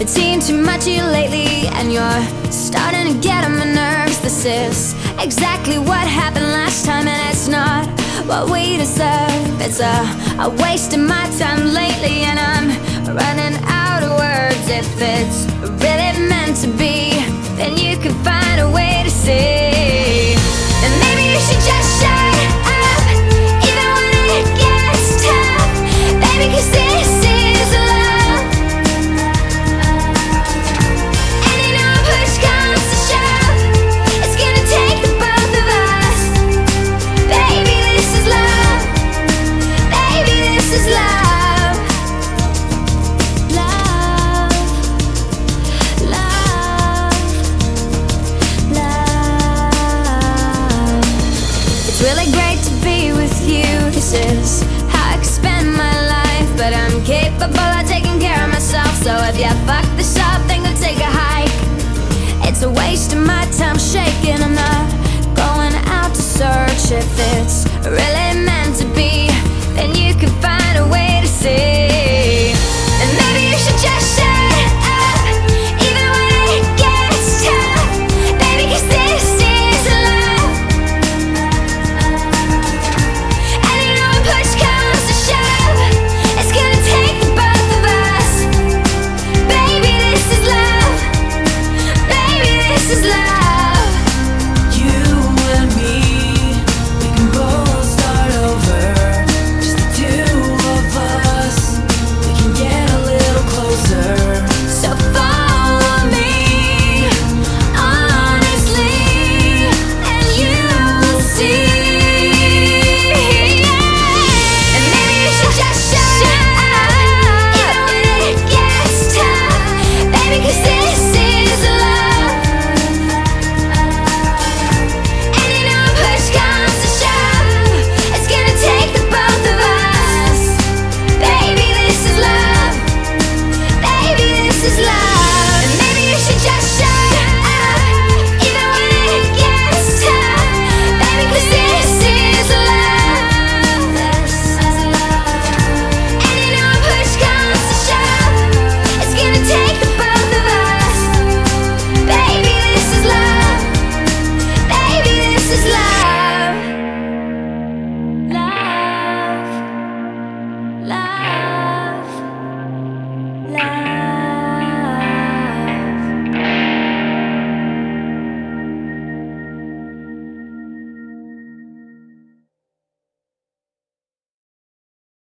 Been seeing too much of you lately, and you're starting to get on my nerves. This is exactly what happened last time, and it's not what we deserve. It's a, a waste of my time lately, and I'm running out of words. If it's really meant to be, It's really great to be with you. This is how I could spend my life, but I'm capable of taking care of myself. So if you fuck this up, then go take a hike. It's a waste of my time shaking. I'm not going out to search if it's really.